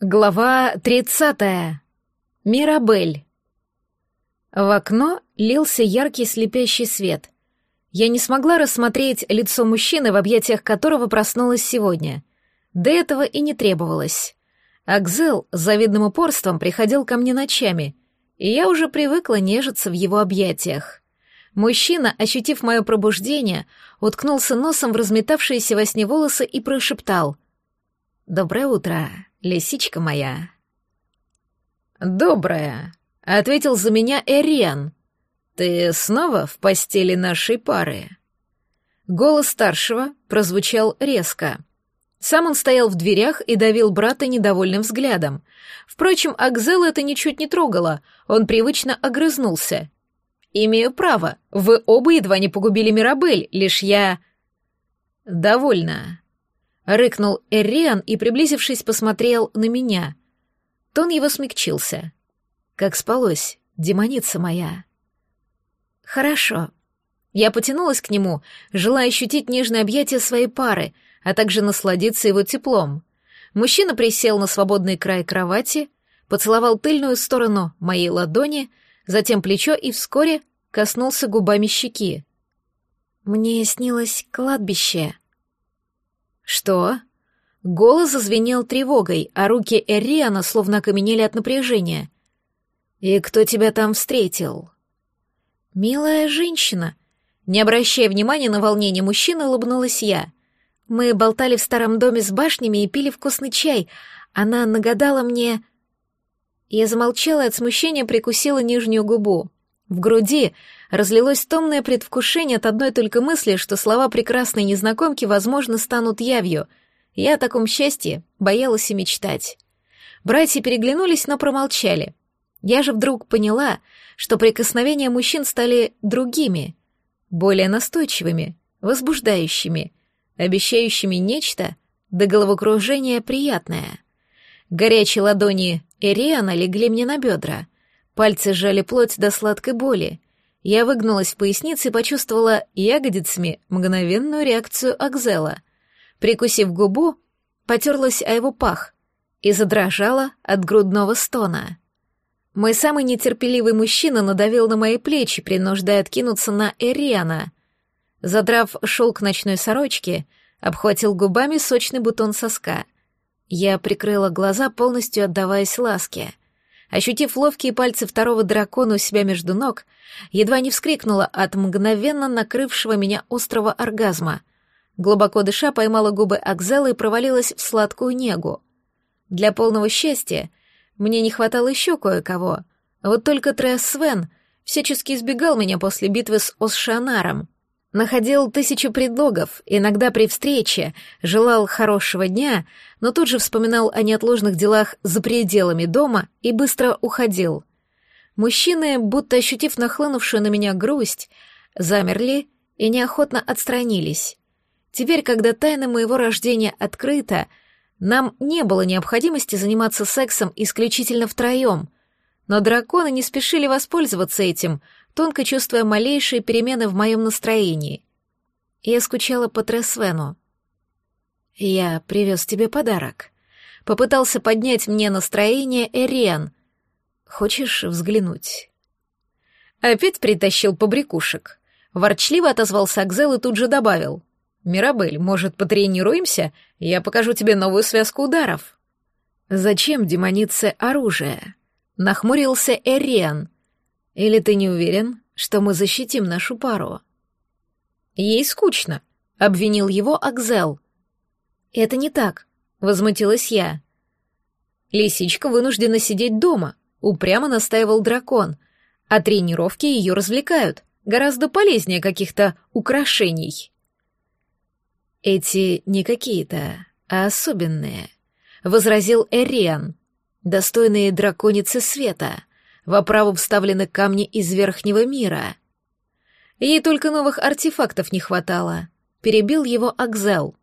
Глава 30. Мирабель. В окно лился яркий слепящий свет. Я не смогла рассмотреть лицо мужчины, в объятиях которого проснулась сегодня. До этого и не требовалось. Акзел с завидным упорством приходил ко мне ночами, и я уже привыкла нежиться в его объятиях. Мужчина, ощутив мое пробуждение, уткнулся носом в разметавшиеся во сне волосы и прошептал «Доброе утро» лисичка моя». «Добрая», — ответил за меня Эриан. «Ты снова в постели нашей пары?» Голос старшего прозвучал резко. Сам он стоял в дверях и давил брата недовольным взглядом. Впрочем, Акзел это ничуть не трогало, он привычно огрызнулся. «Имею право, вы оба едва не погубили Мирабель, лишь я...» «Довольно», Рыкнул Эриан и, приблизившись, посмотрел на меня. Тон его смягчился. Как спалось, демоница моя. Хорошо. Я потянулась к нему, желая ощутить нежное объятие своей пары, а также насладиться его теплом. Мужчина присел на свободный край кровати, поцеловал тыльную сторону моей ладони, затем плечо и вскоре коснулся губами щеки. Мне снилось кладбище. «Что?» Голос зазвенел тревогой, а руки Эриана словно окаменели от напряжения. «И кто тебя там встретил?» «Милая женщина». Не обращая внимания на волнение мужчины, улыбнулась я. Мы болтали в старом доме с башнями и пили вкусный чай. Она нагадала мне... Я замолчала и от смущения прикусила нижнюю губу. В груди разлилось томное предвкушение от одной только мысли, что слова прекрасной незнакомки, возможно, станут явью. Я о таком счастье боялась и мечтать. Братья переглянулись, но промолчали. Я же вдруг поняла, что прикосновения мужчин стали другими, более настойчивыми, возбуждающими, обещающими нечто до головокружения приятное. Горячие ладони Эриана легли мне на бедра — Пальцы сжали плоть до сладкой боли. Я выгнулась в пояснице и почувствовала ягодицами мгновенную реакцию Акзела. Прикусив губу, потерлась о его пах и задрожала от грудного стона. Мой самый нетерпеливый мужчина надавил на мои плечи, принуждая откинуться на Эриана. Задрав шелк ночной сорочки, обхватил губами сочный бутон соска. Я прикрыла глаза, полностью отдаваясь ласке. Ощутив ловкие пальцы второго дракона у себя между ног, едва не вскрикнула от мгновенно накрывшего меня острого оргазма. Глубоко дыша поймала губы Акзела и провалилась в сладкую негу. Для полного счастья мне не хватало еще кое-кого. Вот только Трес Свен всячески избегал меня после битвы с Осшанаром. Находил тысячу предлогов, иногда при встрече, желал хорошего дня, но тут же вспоминал о неотложных делах за пределами дома и быстро уходил. Мужчины, будто ощутив нахлынувшую на меня грусть, замерли и неохотно отстранились. Теперь, когда тайна моего рождения открыта, нам не было необходимости заниматься сексом исключительно втроем, но драконы не спешили воспользоваться этим — тонко чувствуя малейшие перемены в моем настроении. Я скучала по Тресвену. «Я привез тебе подарок». Попытался поднять мне настроение Эриан. «Хочешь взглянуть?» Опять притащил побрякушек. Ворчливо отозвался Акзел и тут же добавил. «Мирабель, может, потренируемся? Я покажу тебе новую связку ударов». «Зачем демонице оружие?» Нахмурился Эриан. Или ты не уверен, что мы защитим нашу пару?» «Ей скучно», — обвинил его Акзел. «Это не так», — возмутилась я. «Лисичка вынуждена сидеть дома», — упрямо настаивал дракон, «а тренировки ее развлекают, гораздо полезнее каких-то украшений». «Эти не какие-то, а особенные», — возразил Эриан, «достойные драконицы света» в оправу вставлены камни из верхнего мира. Ей только новых артефактов не хватало. Перебил его Акзел.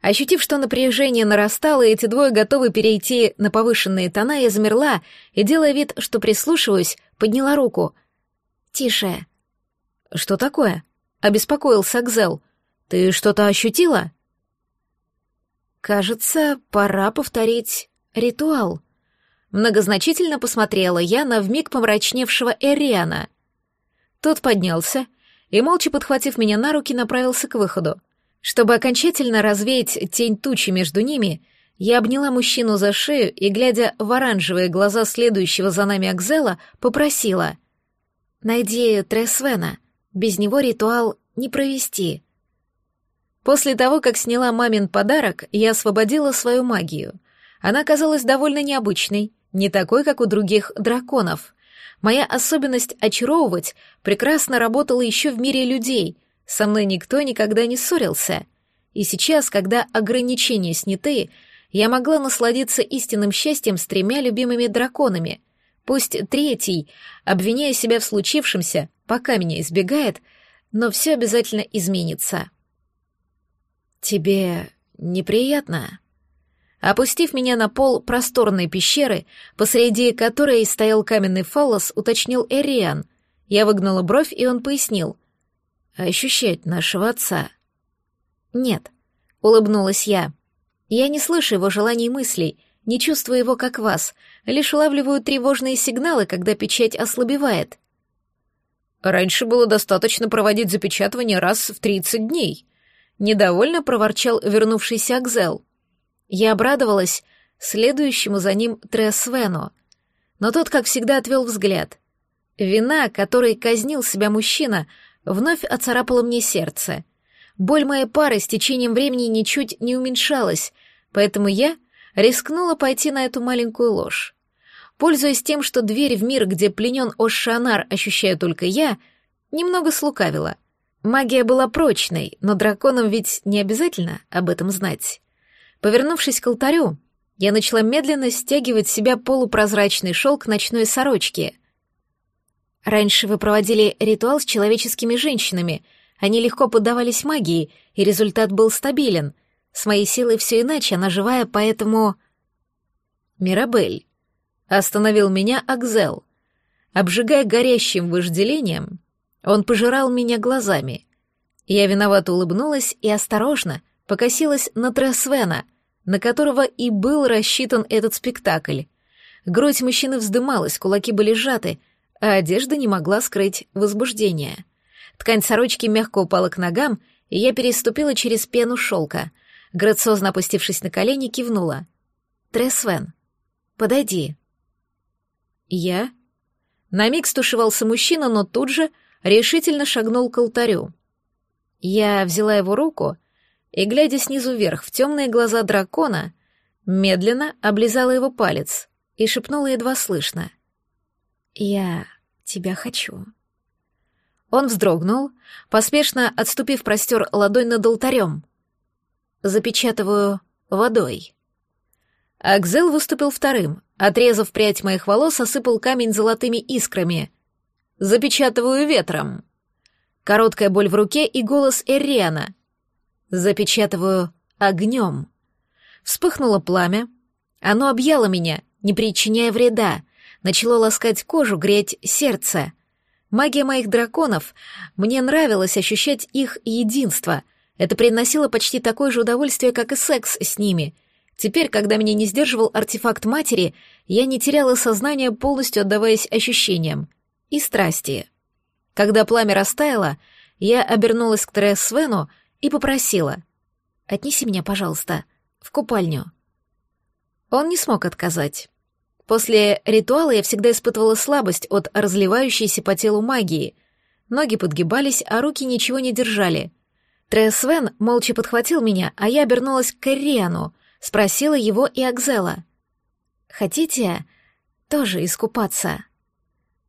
Ощутив, что напряжение нарастало, и эти двое готовы перейти на повышенные тона, я замерла и, делая вид, что прислушиваюсь, подняла руку. «Тише». «Что такое?» — обеспокоился Акзел. «Ты что-то ощутила?» «Кажется, пора повторить ритуал. Многозначительно посмотрела я на вмиг помрачневшего Эриана. Тот поднялся и, молча подхватив меня на руки, направился к выходу. Чтобы окончательно развеять тень тучи между ними, я обняла мужчину за шею и, глядя в оранжевые глаза следующего за нами Акзела, попросила «Найди Тресвена, без него ритуал не провести». После того, как сняла мамин подарок, я освободила свою магию. Она казалась довольно необычной, не такой, как у других драконов. Моя особенность очаровывать прекрасно работала еще в мире людей. Со мной никто никогда не ссорился. И сейчас, когда ограничения сняты, я могла насладиться истинным счастьем с тремя любимыми драконами. Пусть третий, обвиняя себя в случившемся, пока меня избегает, но все обязательно изменится. «Тебе неприятно?» Опустив меня на пол просторной пещеры, посреди которой стоял каменный фаллос, уточнил Эриан. Я выгнула бровь, и он пояснил. «Ощущать нашего отца?» «Нет», — улыбнулась я. Я не слышу его желаний и мыслей, не чувствую его, как вас, лишь улавливаю тревожные сигналы, когда печать ослабевает. Раньше было достаточно проводить запечатывание раз в тридцать дней. Недовольно проворчал вернувшийся Акзел. Я обрадовалась следующему за ним Тресвену, но тот, как всегда, отвел взгляд. Вина, которой казнил себя мужчина, вновь оцарапала мне сердце. Боль моей пары с течением времени ничуть не уменьшалась, Поэтому я рискнула пойти на эту маленькую ложь. Пользуясь тем, что дверь в мир, где пленен Ошшанар, ощущаю только я, немного слукавила. Магия была прочной, но драконам ведь не обязательно об этом знать. Повернувшись к алтарю, я начала медленно стягивать с себя полупрозрачный шелк ночной сорочки. Раньше вы проводили ритуал с человеческими женщинами. Они легко поддавались магии, и результат был стабилен. С моей силой все иначе, она живая, поэтому... Мирабель. Остановил меня Акзел. Обжигая горящим вожделением, он пожирал меня глазами. Я виновато улыбнулась и осторожно покосилась на Тресвена, на которого и был рассчитан этот спектакль. Грудь мужчины вздымалась, кулаки были сжаты, а одежда не могла скрыть возбуждение. Ткань сорочки мягко упала к ногам, и я переступила через пену шелка — Грациозно опустившись на колени, кивнула. «Тресвен, подойди». «Я?» На миг стушевался мужчина, но тут же решительно шагнул к алтарю. Я взяла его руку и, глядя снизу вверх в темные глаза дракона, медленно облизала его палец и шепнула едва слышно. «Я тебя хочу». Он вздрогнул, поспешно отступив простер ладонь над алтарем запечатываю водой. Акзел выступил вторым, отрезав прядь моих волос, осыпал камень золотыми искрами. Запечатываю ветром. Короткая боль в руке и голос Эриана. Запечатываю огнем. Вспыхнуло пламя. Оно объяло меня, не причиняя вреда, начало ласкать кожу, греть сердце. Магия моих драконов, мне нравилось ощущать их единство, это приносило почти такое же удовольствие, как и секс с ними. Теперь, когда меня не сдерживал артефакт матери, я не теряла сознание, полностью отдаваясь ощущениям. И страсти. Когда пламя растаяло, я обернулась к Тресс Свену и попросила. «Отнеси меня, пожалуйста, в купальню». Он не смог отказать. После ритуала я всегда испытывала слабость от разливающейся по телу магии. Ноги подгибались, а руки ничего не держали — Тресвен молча подхватил меня, а я обернулась к Кориану, спросила его и Акзела. «Хотите тоже искупаться?»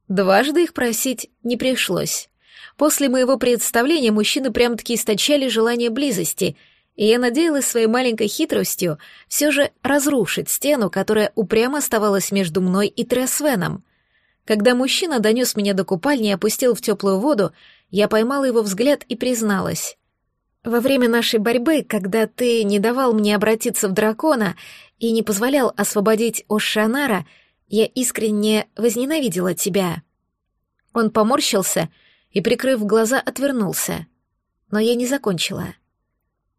Дважды их просить не пришлось. После моего представления мужчины прям-таки источали желание близости, и я надеялась своей маленькой хитростью все же разрушить стену, которая упрямо оставалась между мной и Тресвеном. Когда мужчина донес меня до купальни и опустил в теплую воду, я поймала его взгляд и призналась. Во время нашей борьбы, когда ты не давал мне обратиться в дракона и не позволял освободить Ошанара, я искренне возненавидела тебя. Он поморщился и, прикрыв глаза, отвернулся. Но я не закончила.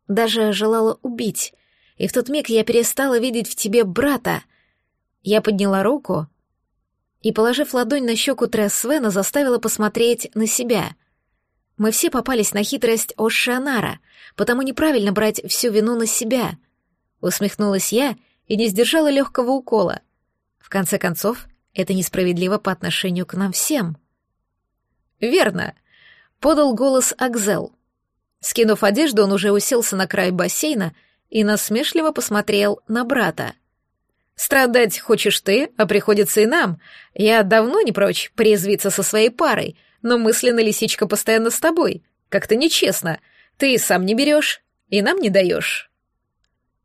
Даже желала убить, и в тот миг я перестала видеть в тебе брата, Я подняла руку и, положив ладонь на щеку Тресс Свена, заставила посмотреть на себя. Мы все попались на хитрость Ошианара, потому неправильно брать всю вину на себя. Усмехнулась я и не сдержала легкого укола. В конце концов, это несправедливо по отношению к нам всем. «Верно», — подал голос Акзел. Скинув одежду, он уже уселся на край бассейна и насмешливо посмотрел на брата. Страдать хочешь ты, а приходится и нам. Я давно не прочь порезвиться со своей парой, но мысленно лисичка постоянно с тобой. Как-то нечестно. Ты и сам не берешь, и нам не даешь.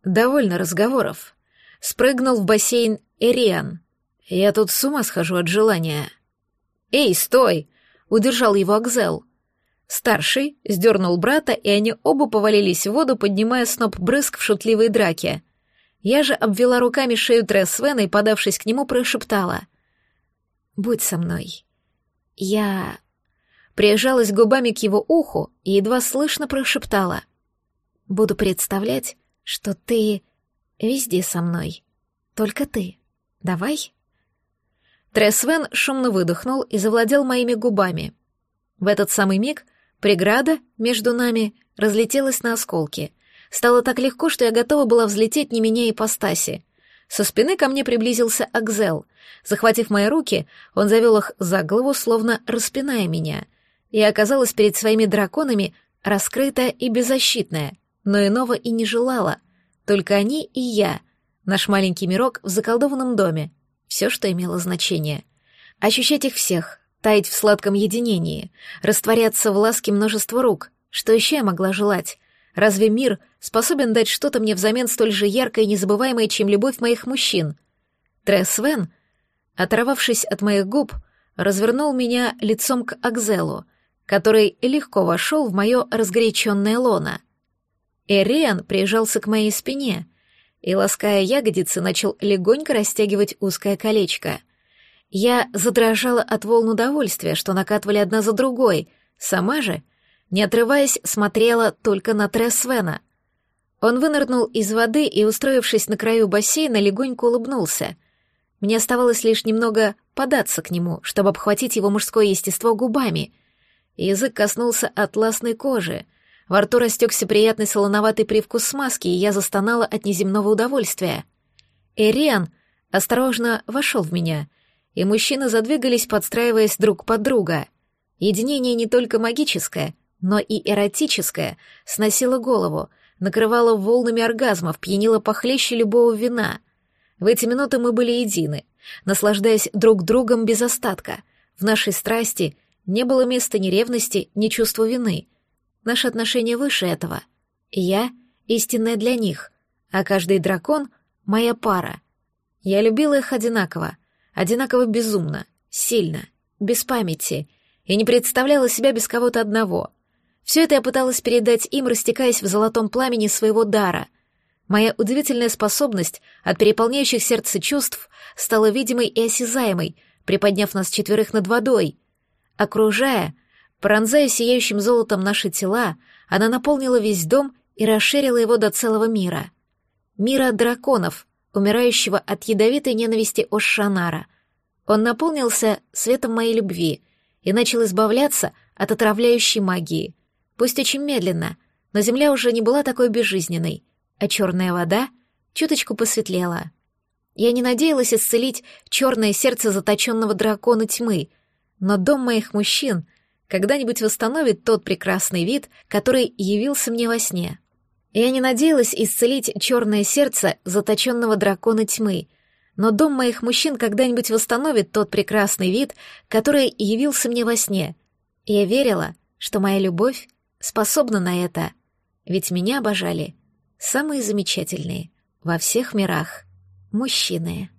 Довольно разговоров. Спрыгнул в бассейн Эриан. Я тут с ума схожу от желания. Эй, стой! Удержал его Акзел. Старший сдернул брата, и они оба повалились в воду, поднимая сноп брызг в шутливой драке. Я же обвела руками шею Тресвена и, подавшись к нему, прошептала. «Будь со мной. Я...» Прижалась губами к его уху и едва слышно прошептала. «Буду представлять, что ты везде со мной. Только ты. Давай?» Тресвен шумно выдохнул и завладел моими губами. В этот самый миг преграда между нами разлетелась на осколки — Стало так легко, что я готова была взлететь, не меняя ипостаси. Со спины ко мне приблизился Акзел. Захватив мои руки, он завел их за голову, словно распиная меня. Я оказалась перед своими драконами раскрытая и беззащитная, но иного и не желала. Только они и я, наш маленький мирок в заколдованном доме. Все, что имело значение. Ощущать их всех, таять в сладком единении, растворяться в ласке множества рук. Что еще я могла желать? Разве мир способен дать что-то мне взамен столь же яркое и незабываемое, чем любовь моих мужчин? Тресвен, оторвавшись от моих губ, развернул меня лицом к Акзелу, который легко вошел в мое разгоряченное лоно. Эриан прижался к моей спине и, лаская ягодицы, начал легонько растягивать узкое колечко. Я задрожала от волн удовольствия, что накатывали одна за другой, сама же — не отрываясь, смотрела только на Тресвена. Он вынырнул из воды и, устроившись на краю бассейна, легонько улыбнулся. Мне оставалось лишь немного податься к нему, чтобы обхватить его мужское естество губами. Язык коснулся атласной кожи. Во рту растекся приятный солоноватый привкус смазки, и я застонала от неземного удовольствия. Эриан осторожно вошел в меня, и мужчины задвигались, подстраиваясь друг под друга. Единение не только магическое, но и эротическое сносило голову, накрывало волнами оргазмов, пьянило похлеще любого вина. В эти минуты мы были едины, наслаждаясь друг другом без остатка. В нашей страсти не было места ни ревности, ни чувства вины. Наши отношения выше этого. Я — истинная для них, а каждый дракон — моя пара. Я любила их одинаково, одинаково безумно, сильно, без памяти, и не представляла себя без кого-то одного — все это я пыталась передать им, растекаясь в золотом пламени своего дара. Моя удивительная способность от переполняющих сердце чувств стала видимой и осязаемой, приподняв нас четверых над водой. Окружая, пронзая сияющим золотом наши тела, она наполнила весь дом и расширила его до целого мира. Мира драконов, умирающего от ядовитой ненависти Ошшанара. Он наполнился светом моей любви и начал избавляться от отравляющей магии — Пусть очень медленно, но земля уже не была такой безжизненной, а черная вода чуточку посветлела. Я не надеялась исцелить черное сердце заточенного дракона тьмы, но дом моих мужчин когда-нибудь восстановит тот прекрасный вид, который явился мне во сне. Я не надеялась исцелить черное сердце заточенного дракона тьмы, но дом моих мужчин когда-нибудь восстановит тот прекрасный вид, который явился мне во сне. я верила, что моя любовь способна на это, ведь меня обожали самые замечательные во всех мирах мужчины.